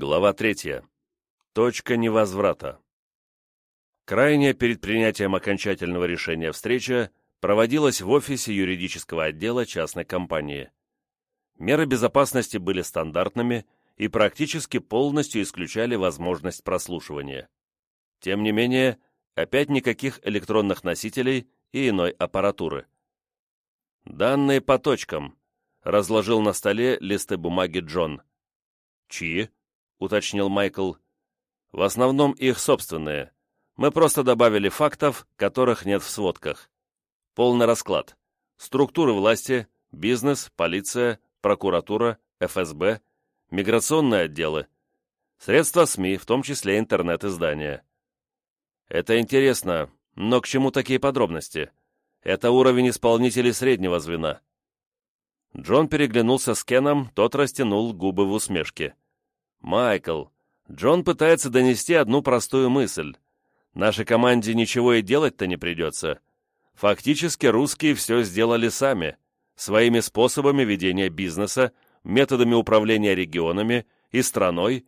Глава третья. Точка невозврата. Крайняя перед принятием окончательного решения встреча проводилась в офисе юридического отдела частной компании. Меры безопасности были стандартными и практически полностью исключали возможность прослушивания. Тем не менее, опять никаких электронных носителей и иной аппаратуры. «Данные по точкам», — разложил на столе листы бумаги Джон. «Чьи?» — уточнил Майкл. «В основном их собственные. Мы просто добавили фактов, которых нет в сводках. Полный расклад. Структуры власти, бизнес, полиция, прокуратура, ФСБ, миграционные отделы, средства СМИ, в том числе интернет-издания. Это интересно, но к чему такие подробности? Это уровень исполнителей среднего звена». Джон переглянулся с Кеном, тот растянул губы в усмешке. «Майкл, Джон пытается донести одну простую мысль. Нашей команде ничего и делать-то не придется. Фактически русские все сделали сами, своими способами ведения бизнеса, методами управления регионами и страной.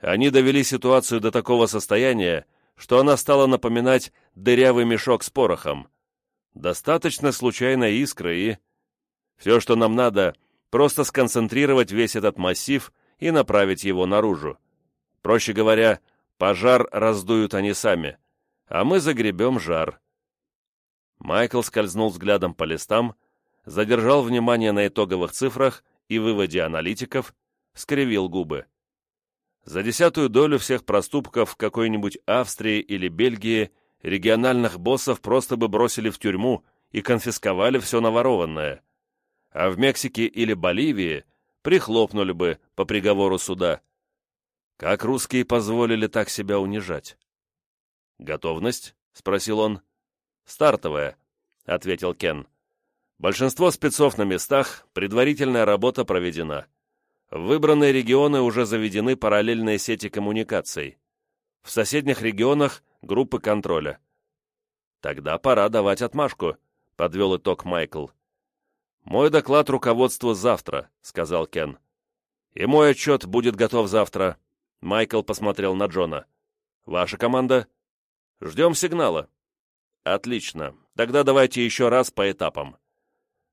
Они довели ситуацию до такого состояния, что она стала напоминать дырявый мешок с порохом. Достаточно случайной искры и... Все, что нам надо, просто сконцентрировать весь этот массив и направить его наружу. Проще говоря, пожар раздуют они сами, а мы загребем жар. Майкл скользнул взглядом по листам, задержал внимание на итоговых цифрах и выводе аналитиков, скривил губы. За десятую долю всех проступков в какой-нибудь Австрии или Бельгии региональных боссов просто бы бросили в тюрьму и конфисковали все наворованное. А в Мексике или Боливии прихлопнули бы по приговору суда. Как русские позволили так себя унижать? «Готовность?» — спросил он. «Стартовая», — ответил Кен. «Большинство спецов на местах, предварительная работа проведена. В выбранные регионы уже заведены параллельные сети коммуникаций. В соседних регионах — группы контроля». «Тогда пора давать отмашку», — подвел итог Майкл. «Мой доклад руководству завтра», — сказал Кен. «И мой отчет будет готов завтра». Майкл посмотрел на Джона. «Ваша команда?» «Ждем сигнала». «Отлично. Тогда давайте еще раз по этапам».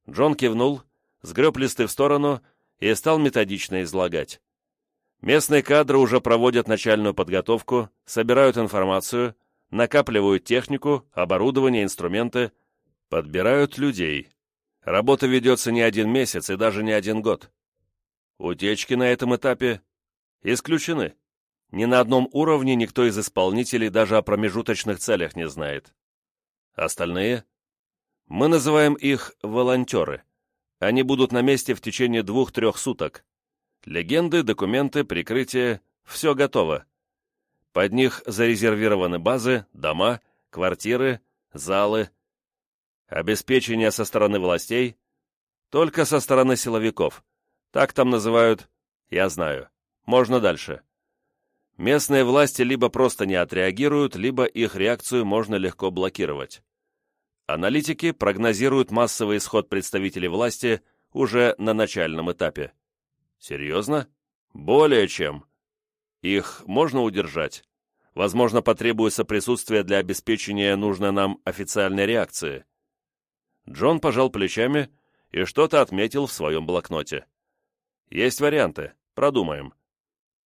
Джон кивнул, сгреб листы в сторону и стал методично излагать. Местные кадры уже проводят начальную подготовку, собирают информацию, накапливают технику, оборудование, инструменты, подбирают людей, Работа ведется не один месяц и даже не один год. Утечки на этом этапе исключены. Ни на одном уровне никто из исполнителей даже о промежуточных целях не знает. Остальные? Мы называем их волонтеры. Они будут на месте в течение двух-трех суток. Легенды, документы, прикрытие — все готово. Под них зарезервированы базы, дома, квартиры, залы, Обеспечение со стороны властей? Только со стороны силовиков. Так там называют... Я знаю. Можно дальше. Местные власти либо просто не отреагируют, либо их реакцию можно легко блокировать. Аналитики прогнозируют массовый исход представителей власти уже на начальном этапе. Серьезно? Более чем. Их можно удержать. Возможно, потребуется присутствие для обеспечения нужной нам официальной реакции. Джон пожал плечами и что-то отметил в своем блокноте. «Есть варианты. Продумаем».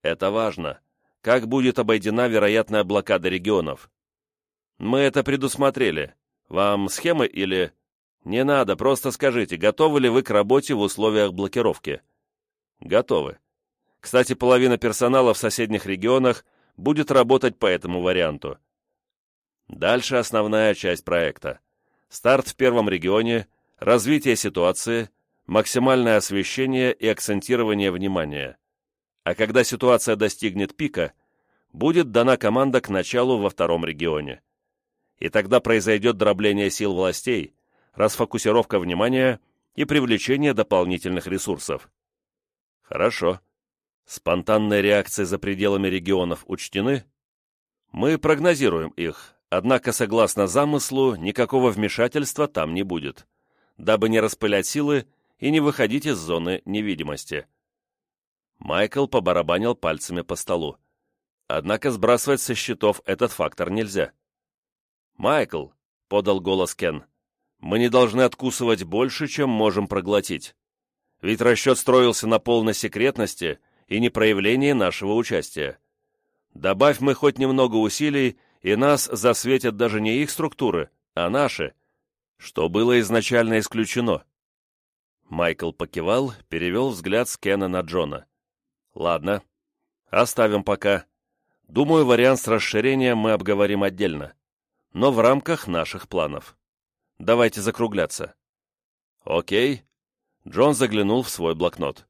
«Это важно. Как будет обойдена вероятная блокада регионов?» «Мы это предусмотрели. Вам схемы или...» «Не надо, просто скажите, готовы ли вы к работе в условиях блокировки?» «Готовы. Кстати, половина персонала в соседних регионах будет работать по этому варианту». Дальше основная часть проекта старт в первом регионе, развитие ситуации, максимальное освещение и акцентирование внимания. А когда ситуация достигнет пика, будет дана команда к началу во втором регионе. И тогда произойдет дробление сил властей, расфокусировка внимания и привлечение дополнительных ресурсов. Хорошо. Спонтанные реакции за пределами регионов учтены? Мы прогнозируем их, Однако, согласно замыслу, никакого вмешательства там не будет, дабы не распылять силы и не выходить из зоны невидимости. Майкл побарабанил пальцами по столу. Однако сбрасывать со счетов этот фактор нельзя. «Майкл», — подал голос Кен, — «мы не должны откусывать больше, чем можем проглотить. Ведь расчет строился на полной секретности и непроявлении нашего участия. Добавь мы хоть немного усилий, и нас засветят даже не их структуры, а наши, что было изначально исключено. Майкл покивал, перевел взгляд с Кена на Джона. «Ладно, оставим пока. Думаю, вариант с расширением мы обговорим отдельно, но в рамках наших планов. Давайте закругляться». «Окей». Джон заглянул в свой блокнот.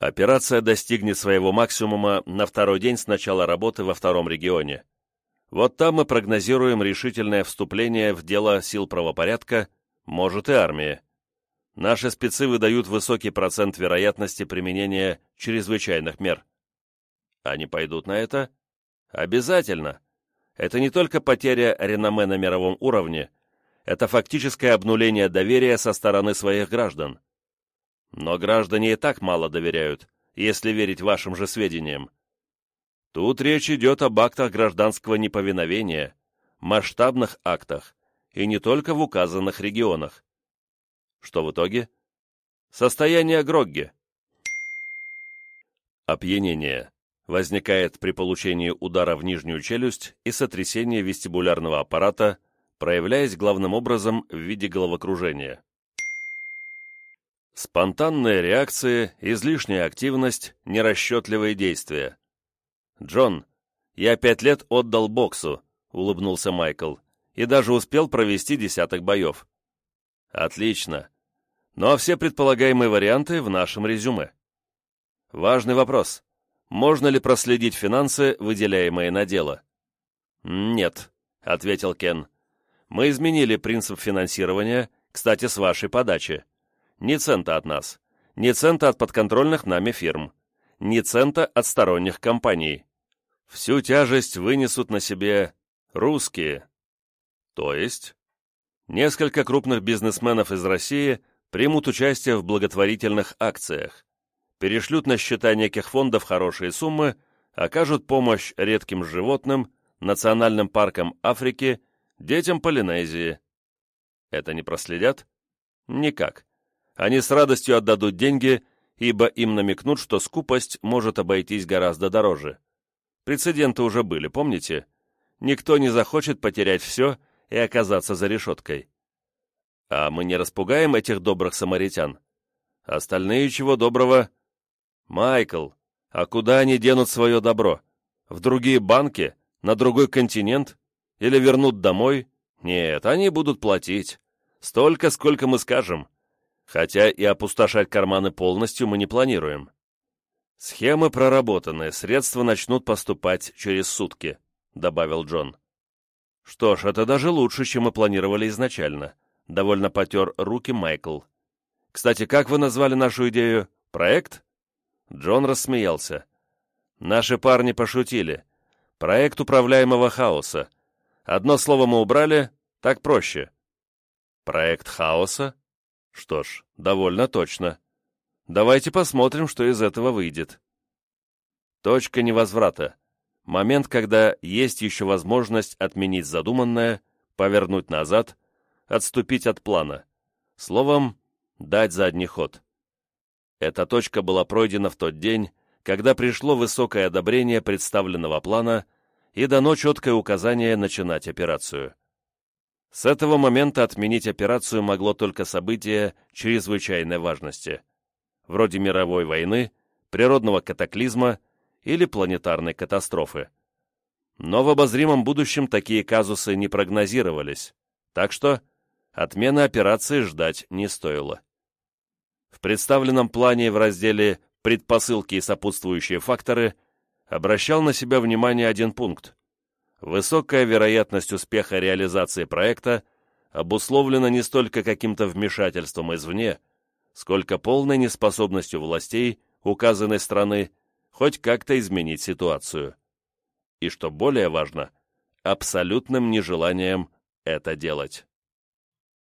Операция достигнет своего максимума на второй день с начала работы во втором регионе. Вот там мы прогнозируем решительное вступление в дело сил правопорядка, может и армии. Наши спецы выдают высокий процент вероятности применения чрезвычайных мер. Они пойдут на это? Обязательно. Это не только потеря реноме на мировом уровне, это фактическое обнуление доверия со стороны своих граждан. Но граждане и так мало доверяют, если верить вашим же сведениям. Тут речь идет об актах гражданского неповиновения, масштабных актах, и не только в указанных регионах. Что в итоге? Состояние Грогги. Опьянение возникает при получении удара в нижнюю челюсть и сотрясении вестибулярного аппарата, проявляясь главным образом в виде головокружения. Спонтанные реакции, излишняя активность, нерасчетливые действия. «Джон, я пять лет отдал боксу», — улыбнулся Майкл, «и даже успел провести десяток боев». «Отлично. Ну а все предполагаемые варианты в нашем резюме». Важный вопрос. Можно ли проследить финансы, выделяемые на дело? «Нет», — ответил Кен. «Мы изменили принцип финансирования, кстати, с вашей подачи. Ни цента от нас. Ни цента от подконтрольных нами фирм. Ни цента от сторонних компаний. Всю тяжесть вынесут на себе русские. То есть? Несколько крупных бизнесменов из России примут участие в благотворительных акциях, перешлют на счета неких фондов хорошие суммы, окажут помощь редким животным, национальным паркам Африки, детям Полинезии. Это не проследят? Никак они с радостью отдадут деньги, ибо им намекнут, что скупость может обойтись гораздо дороже. Прецеденты уже были, помните? Никто не захочет потерять все и оказаться за решеткой. А мы не распугаем этих добрых самаритян. Остальные чего доброго? Майкл, а куда они денут свое добро? В другие банки? На другой континент? Или вернут домой? Нет, они будут платить. Столько, сколько мы скажем. Хотя и опустошать карманы полностью мы не планируем. Схемы проработаны, средства начнут поступать через сутки, добавил Джон. Что ж, это даже лучше, чем мы планировали изначально. Довольно потер руки Майкл. Кстати, как вы назвали нашу идею? Проект? Джон рассмеялся. Наши парни пошутили. Проект управляемого хаоса. Одно слово мы убрали, так проще. Проект хаоса? Что ж, довольно точно. Давайте посмотрим, что из этого выйдет. Точка невозврата. Момент, когда есть еще возможность отменить задуманное, повернуть назад, отступить от плана. Словом, дать задний ход. Эта точка была пройдена в тот день, когда пришло высокое одобрение представленного плана и дано четкое указание начинать операцию. С этого момента отменить операцию могло только событие чрезвычайной важности, вроде мировой войны, природного катаклизма или планетарной катастрофы. Но в обозримом будущем такие казусы не прогнозировались, так что отмены операции ждать не стоило. В представленном плане в разделе «Предпосылки и сопутствующие факторы» обращал на себя внимание один пункт Высокая вероятность успеха реализации проекта обусловлена не столько каким-то вмешательством извне, сколько полной неспособностью властей указанной страны хоть как-то изменить ситуацию. И что более важно, абсолютным нежеланием это делать.